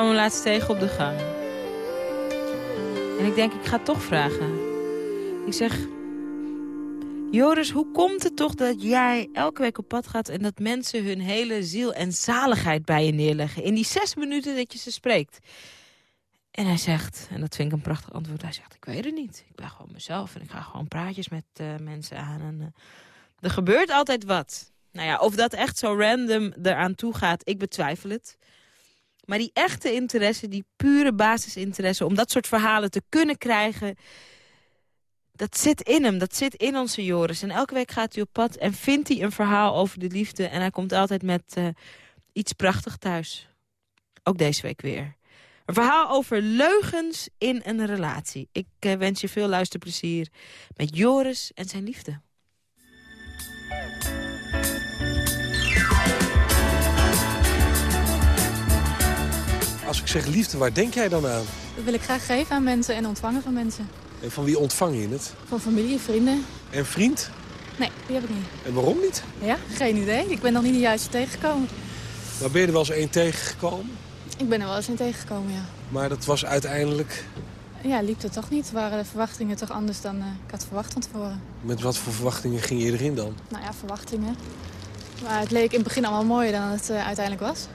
S3: Hem laatst tegen op de gang. En ik denk, ik ga toch vragen. Ik zeg... Joris, hoe komt het toch dat jij elke week op pad gaat... en dat mensen hun hele ziel en zaligheid bij je neerleggen... in die zes minuten dat je ze spreekt? En hij zegt, en dat vind ik een prachtig antwoord... hij zegt, ik weet het niet. Ik ben gewoon mezelf en ik ga gewoon praatjes met eh, mensen aan. En, eh, er gebeurt altijd wat. Nou ja, of dat echt zo random eraan toe gaat, ik betwijfel het. Maar die echte interesse, die pure basisinteresse... om dat soort verhalen te kunnen krijgen... dat zit in hem, dat zit in onze Joris. En elke week gaat hij op pad en vindt hij een verhaal over de liefde... en hij komt altijd met eh, iets prachtig thuis. Ook deze week weer. Een verhaal over leugens in een relatie. Ik eh, wens je veel luisterplezier met Joris en zijn liefde.
S16: Als ik zeg liefde, waar denk jij dan aan?
S17: Dat wil ik graag geven aan mensen en ontvangen van mensen.
S16: En van wie ontvang je het?
S17: Van familie, vrienden.
S16: En vriend?
S17: Nee, die heb ik niet.
S16: En waarom niet?
S17: Ja, geen idee. Ik ben nog niet de juiste tegengekomen.
S16: Maar ben je er wel eens één tegengekomen?
S17: Ik ben er wel eens in tegengekomen, ja.
S16: Maar dat was uiteindelijk...
S17: Ja, liep het toch niet? Waren de verwachtingen toch anders dan eh, ik had verwacht van tevoren?
S16: Met wat voor verwachtingen ging je erin dan?
S17: Nou ja, verwachtingen. Maar het leek in het begin allemaal mooier dan het eh, uiteindelijk was.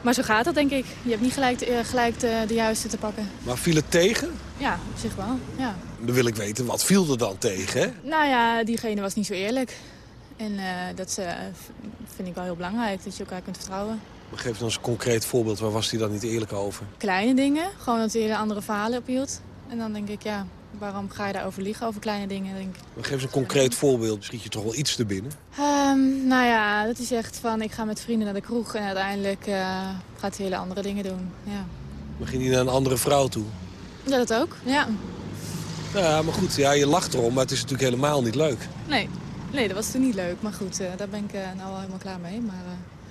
S17: Maar zo gaat dat, denk ik. Je hebt niet gelijk, de, eh, gelijk de, de juiste te pakken.
S16: Maar viel het tegen?
S17: Ja, op zich wel, ja.
S16: Dan wil ik weten, wat viel er dan tegen, hè?
S17: Nou ja, diegene was niet zo eerlijk. En eh, dat v- vind ik wel heel belangrijk, dat je elkaar kunt vertrouwen.
S16: Maar geef dan eens een concreet voorbeeld, waar was hij dan niet eerlijk over?
S17: Kleine dingen, gewoon dat hij hele andere verhalen ophield. En dan denk ik, ja, waarom ga je daarover liegen, over kleine dingen, denk ik.
S16: Maar geef eens een concreet voorbeeld, schiet je toch wel iets te binnen?
S17: Ehm, nou ja, dat hij zegt van, ik ga met vrienden naar de kroeg en uiteindelijk eh, gaat hij hele andere dingen doen. Ja.
S16: Dan ging hij naar een andere vrouw toe.
S17: ja, dat ook, ja.
S16: Nou ja, maar goed, ja, je lacht erom, maar het is natuurlijk helemaal niet leuk.
S17: Nee, nee dat was toen niet leuk. Maar goed, eh, daar ben ik eh, nou wel helemaal klaar mee. Maar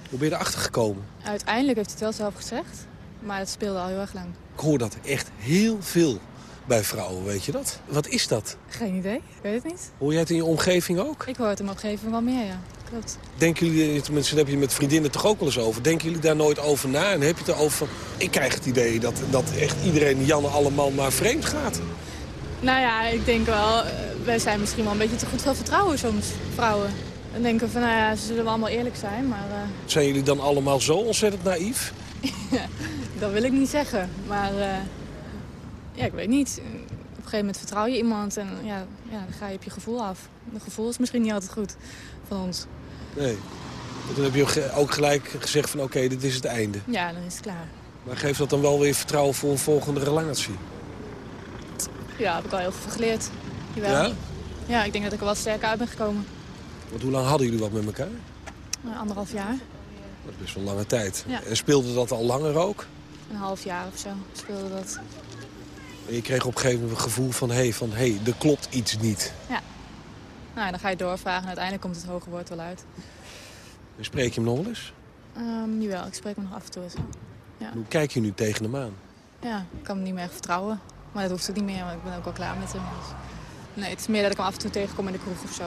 S16: Hoe ben je erachter gekomen?
S17: uiteindelijk heeft hij het wel zelf gezegd. Maar het speelde al heel erg lang.
S16: Ik hoor dat echt heel veel bij vrouwen, weet je dat? Wat is dat?
S17: Geen idee, ik weet het niet.
S16: Hoor jij het in je omgeving ook?
S17: Ik hoor het in mijn omgeving wel meer, ja. Klopt.
S16: Denken jullie, tenminste daar heb je met vriendinnen toch ook wel eens over. Denken jullie daar nooit over na? En heb je het erover? Ik krijg het idee dat, dat echt iedereen, Janne allemaal maar vreemd gaat.
S17: Nou ja, ik denk wel, eh, wij zijn misschien wel een beetje te goed veel vertrouwen soms, vrouwen. En denken van, nou ja, ze zullen wel allemaal eerlijk zijn, maar eh,
S16: Zijn jullie dan allemaal zo ontzettend naïef?
S17: dat wil ik niet zeggen. Maar eh, ja, ik weet niet. Op een gegeven moment vertrouw je iemand en ja, ja, dan ga je op je gevoel af. Dat gevoel is misschien niet altijd goed van ons.
S16: Nee. En toen heb je ook gelijk gezegd van oké, dit is het einde.
S17: Ja, dan is het klaar.
S16: Maar geeft dat dan wel weer vertrouwen voor een volgende relatie?
S17: Ja, heb ik al heel veel geleerd. Jawel.
S16: Ja?
S17: Ja, ik denk dat ik er wel sterker uit ben gekomen.
S16: Want hoe lang hadden jullie wat met elkaar?
S17: Eh, anderhalf jaar,
S16: Dat is best wel een lange tijd.
S17: Ja.
S16: En speelde dat al langer ook?
S17: een half jaar of zo speelde dat.
S16: Je kreeg op een gegeven moment het gevoel van... hé, hey, van, hey, er klopt iets niet.
S17: Ja. Nou, dan ga je doorvragen en uiteindelijk komt het hoge woord wel uit.
S16: Spreek je hem nog wel eens?
S17: Ehm jawel, ik spreek me nog af en toe eens. Ja.
S16: Hoe kijk je nu tegen hem aan?
S17: ja, ik kan hem niet meer echt vertrouwen. Maar dat hoeft ook niet meer, want ik ben ook wel klaar met hem. Dus. Nee, het is meer dat ik hem af en toe tegenkom in de kroeg of zo.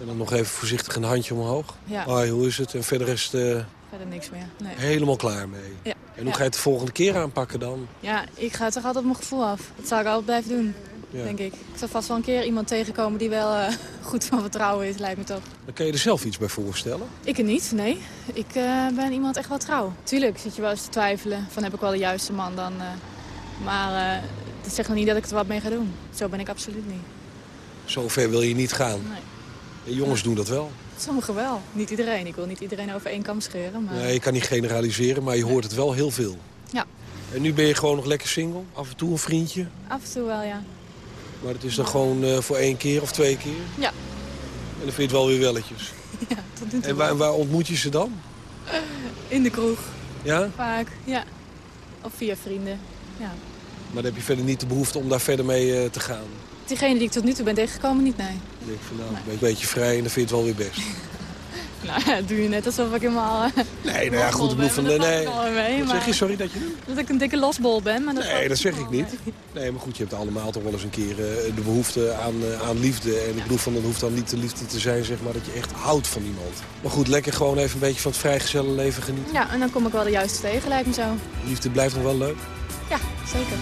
S16: En dan nog even voorzichtig een handje omhoog.
S17: Ja.
S16: Hoi, hoe is het? En verder is het eh,
S17: verder niks meer. Nee.
S16: helemaal klaar mee.
S17: Ja.
S16: En hoe
S17: Ja.
S16: ga je het de volgende keer aanpakken dan?
S17: Ja, ik ga toch altijd op mijn gevoel af. Dat zou ik altijd blijven doen,
S16: Ja.
S17: denk ik. Ik zal vast wel een keer iemand tegenkomen die wel eh, goed van vertrouwen is, lijkt me toch.
S16: Dan kan je er zelf iets bij voorstellen.
S17: Ik er niet, nee. Ik eh, ben iemand echt wel trouw. Tuurlijk zit je wel eens te twijfelen van heb ik wel de juiste man dan. eh, maar dat zegt nog niet dat ik er wat mee ga doen. Zo ben ik absoluut niet.
S16: Zo ver wil je niet gaan.
S17: Nee.
S16: En jongens doen dat wel.
S17: Sommigen wel. Niet iedereen. Ik wil niet iedereen over één kam scheren. Maar...
S16: Nee, je kan niet generaliseren, maar je hoort het wel heel veel.
S17: Ja,
S16: En nu ben je gewoon nog lekker single? Af en toe een vriendje?
S17: af en toe wel, ja.
S16: Maar het is dan gewoon eh, voor één keer of twee keer?
S17: Ja.
S16: En dan vind je het wel weer welletjes.
S17: ja tot nu toe
S16: En waar ontmoet je ze dan?
S17: In de kroeg,
S16: Ja?
S17: vaak. Ja. Of via vrienden. Ja.
S16: Maar dan heb je verder niet de behoefte om daar verder mee eh, te gaan.
S17: Diegene die ik tot nu toe ben tegengekomen, niet, nee.
S16: Dan denk ik van nou, ben je een beetje vrij en dan vind je het wel weer best.
S17: Nou, ja, doe je net alsof ik helemaal... eh,
S16: Nee, nou ja, goed, ik bedoel van...
S17: ben,
S16: Nee,
S17: mee,
S16: zeg je? Sorry dat je doet?
S17: Dat ik een dikke losbol ben, maar dat
S16: Nee, dat zeg ik niet.
S17: mee.
S16: Nee, maar goed, je hebt allemaal toch wel eens een keer eh, de behoefte aan, eh, aan liefde. En ik bedoel van, dat hoeft dan niet de liefde te zijn, zeg maar, dat je echt houdt van iemand. Maar goed, lekker gewoon even een beetje van het vrijgezellen leven genieten.
S17: Ja, en dan kom ik wel de juiste tegen, lijkt me zo.
S16: Liefde blijft nog wel leuk.
S17: Ja, zeker.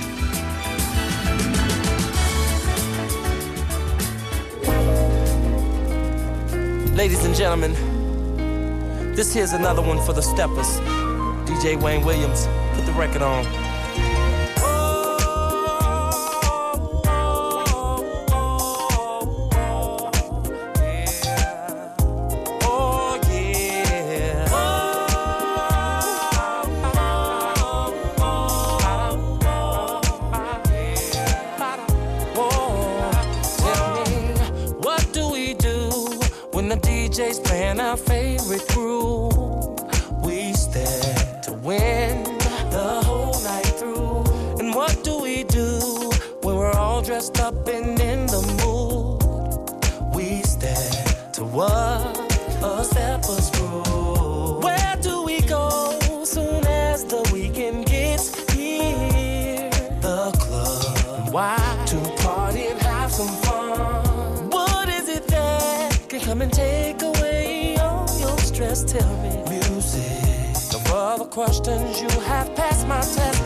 S12: Ladies and gentlemen, this here's another one for the steppers. DJ Wayne Williams, put the record on. The DJ's playing our favorite groove? We stand to win the whole night through. And what do we do when we're all dressed up and in the mood? We stand to what Tell me. Music. No questions. You have passed my test.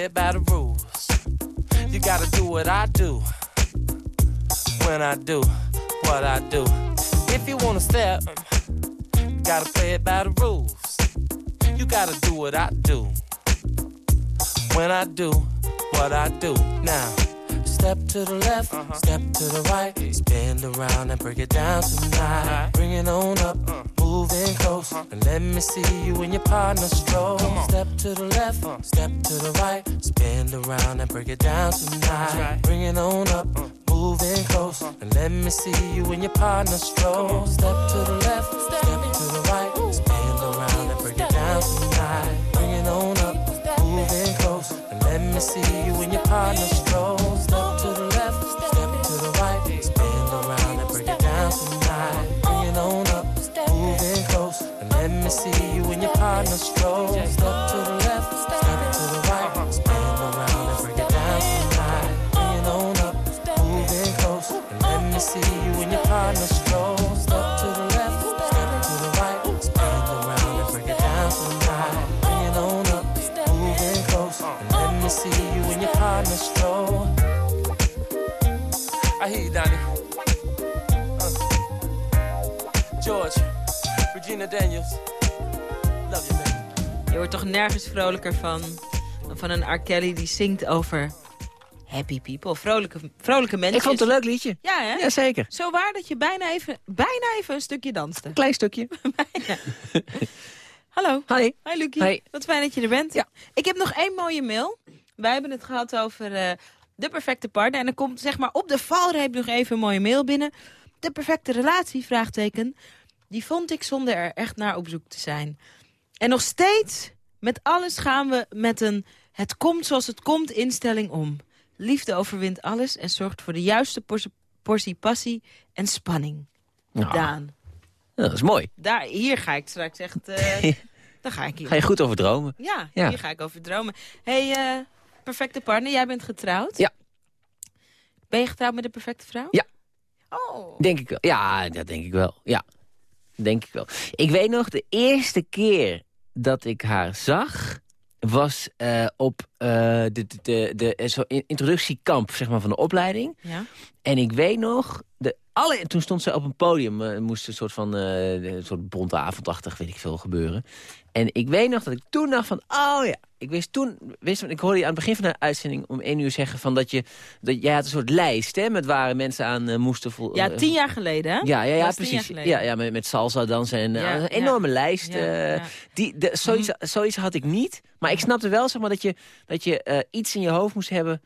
S12: Play by the rules. You gotta do what I do. when I do what I do. If you wanna step, gotta play it by the rules. You gotta do what I do when I do what I do. Now, step to the left, step to the right, spin around and break it down tonight. Bring it on up, moving close, and let me see you and your partner stroll. Step to the left, step to the right, spin around and break it down tonight. Bring it on up, moving close, and let me see you and your partner stroll. Step to the left, step to the right, spin around and break it down tonight. Bring it on up, moving close, and let me see you and your partner stroll. Me see you and your partner stroll. Step to the left, step to the right, spin around and break it down tonight. Bring it on up, moving close, and let me see you and your partner stroll. Step to the left, step to the right, spin around and break it down tonight. Bring it on up, moving close, and let me see you and your partner stroll. I hear you, Donnie. Uh. George, Regina Daniels.
S3: Je wordt toch nergens vrolijker van dan van een R. Kelly die zingt over happy people, vrolijke, vrolijke mensen.
S18: Ik vond het een leuk liedje.
S3: Ja, hè?
S18: Jazeker.
S3: Zo waar dat je bijna even, bijna even een stukje danste.
S18: Klein stukje.
S3: Hallo.
S18: Hi.
S3: Hi, Lucie.
S18: Hi.
S3: Wat fijn dat je er bent. Ja. Ik heb nog één mooie mail. Wij hebben het gehad over eh, de perfecte partner. En er komt zeg maar op de valreep nog even een mooie mail binnen. De perfecte relatie, vraagteken. Die vond ik zonder er echt naar op zoek te zijn. En nog steeds, met alles gaan we met een het komt zoals het komt instelling om. Liefde overwint alles en zorgt voor de juiste portie, portie passie en spanning. Daan.
S18: dat is mooi.
S3: Daar, hier ga ik straks echt... eh daar ga ik hier.
S18: Ga je goed over dromen.
S3: Ja,
S18: Ja.
S3: hier ga ik over dromen. hey, eh, perfecte partner, jij bent getrouwd?
S18: Ja.
S3: Ben je getrouwd met de perfecte vrouw?
S18: Ja.
S3: Oh.
S18: Denk ik wel. Ja, dat denk ik wel. Ja, denk ik wel. Ik weet nog, de eerste keer dat ik haar zag... was eh, op eh, de, de, de, de, zo in- introductiekamp zeg maar, van de opleiding.
S3: Ja.
S18: En ik weet nog, de alle, toen stond ze op een podium. eh, moest een soort van eh, een soort bonte avondachtig, weet ik veel, gebeuren. En ik weet nog dat ik toen dacht van, oh ja. Ik wist toen, wist, ik hoorde je aan het begin van de uitzending om één uur zeggen van dat je, dat jij had een soort lijst, hè, met waar mensen aan eh, moesten vol-
S3: Ja, tien jaar geleden, hè?
S18: ja, ja, ja precies. Ja, ja, met, met salsa dansen en een enorme lijst.
S3: Ja, ja.
S18: Die, de, zoiets, zoiets had ik niet. Maar ik snapte wel zeg maar, dat je, dat je iets in je hoofd moest hebben.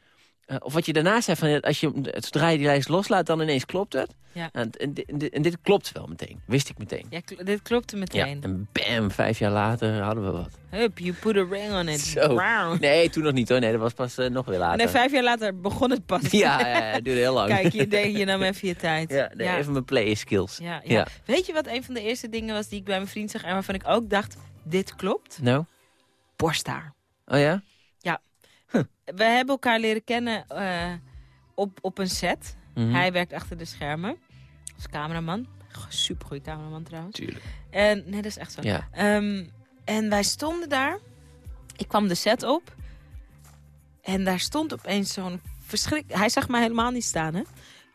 S18: Eh, of wat je daarna zei, van, ja, als je, zodra je die lijst loslaat, dan ineens klopt het.
S3: Ja.
S18: En, en, di- en dit- en dit klopt wel meteen. Wist ik meteen.
S3: Ja, kl- dit klopte
S18: Ja,
S3: meteen.
S18: en bam, vijf jaar later hadden we wat.
S3: Hup, you put a ring on it.
S18: Zo.
S3: Wow.
S18: Nee, toen nog niet hoor. Nee, dat was pas eh, nog weer later.
S3: Nee, vijf jaar later begon het pas.
S18: Ja, ja, ja, het duurde heel lang.
S3: Kijk, je deed je nam even je tijd.
S18: Ja, nee, even mijn player skills.
S3: Ja, ja.
S18: Ja.
S3: Weet je wat een van de eerste dingen was die ik bij mijn vriend zag... en waarvan ik ook dacht, dit klopt?
S18: Nou?
S3: Borsthaar.
S18: Oh ja?
S3: We hebben elkaar leren kennen eh, op, op een set.
S18: Mhm.
S3: Hij werkt achter de schermen als cameraman. Super goede cameraman trouwens.
S18: Tuurlijk.
S3: En, nee, dat is echt zo.
S18: Ja.
S3: Ehm, en wij stonden daar. Ik kwam de set op. En daar stond opeens zo'n verschrik... Hij zag mij helemaal niet staan, hè.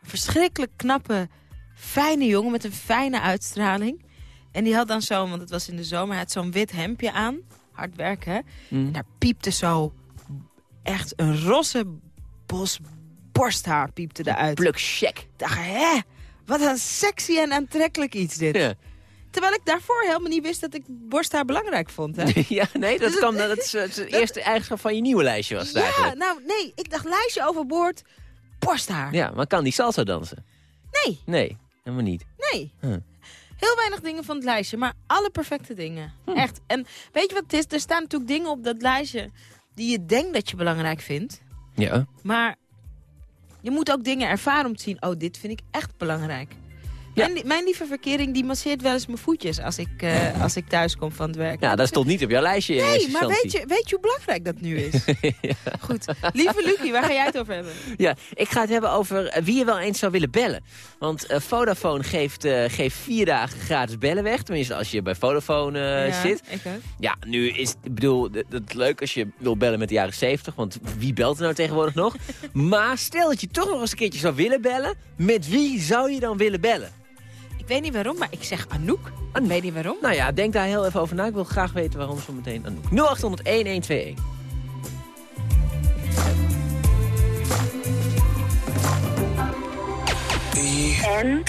S3: Verschrikkelijk knappe, fijne jongen met een fijne uitstraling. En die had dan zo, want het was in de zomer, hij had zo'n wit hemdje aan. Hard werken, hè.
S18: Mhm.
S3: En daar piepte zo echt een rosse bos borsthaar piepte eruit.
S18: Pluk check.
S3: Dacht, hè, wat een sexy en aantrekkelijk iets dit.
S18: Ja.
S3: Terwijl ik daarvoor helemaal niet wist dat ik borsthaar belangrijk vond, hè.
S18: ja, nee, dat, kwam, dat is het eerste eigenschap van je nieuwe lijstje was het
S3: Ja,
S18: eigenlijk.
S3: nou nee, ik dacht lijstje overboord, borsthaar.
S18: Ja, maar kan die salsa dansen?
S3: Nee,
S18: Nee, helemaal niet.
S3: nee.
S18: Huh.
S3: Heel weinig dingen van het lijstje, maar alle perfecte dingen.
S18: Hm.
S3: Echt. En weet je wat het is? Er staan natuurlijk dingen op dat lijstje die je denkt dat je belangrijk vindt.
S18: Ja.
S3: Maar je moet ook dingen ervaren om te zien, oh, dit vind ik echt belangrijk. Mijn, li- mijn lieve verkering die masseert wel eens mijn voetjes als ik, eh, als ik thuis kom van het werk.
S18: Ja, dat stond niet op jouw lijstje
S3: Nee, maar weet je, weet je hoe belangrijk dat nu is? Goed. Lieve Lucie, waar ga jij het over hebben?
S18: Ja, ik ga het hebben over eh, wie je wel eens zou willen bellen. Want eh, Vodafone geeft, geeft vier dagen gratis bellen weg. Tenminste, als je bij Vodafone
S3: Ja,
S18: zit.
S3: ik ook.
S18: Ja, nu is ik bedoel, is leuk als je wil bellen met de jaren 70. Want wie belt er nou tegenwoordig nog? maar stel dat je toch nog eens een keertje zou willen bellen. Met wie zou je dan willen bellen?
S3: Ik weet niet waarom, maar ik zeg Anouk. Ik weet niet waarom.
S18: Nou ja, denk daar heel even over na. Ik wil graag weten waarom zo meteen Anouk. 0800 1121.
S19: En?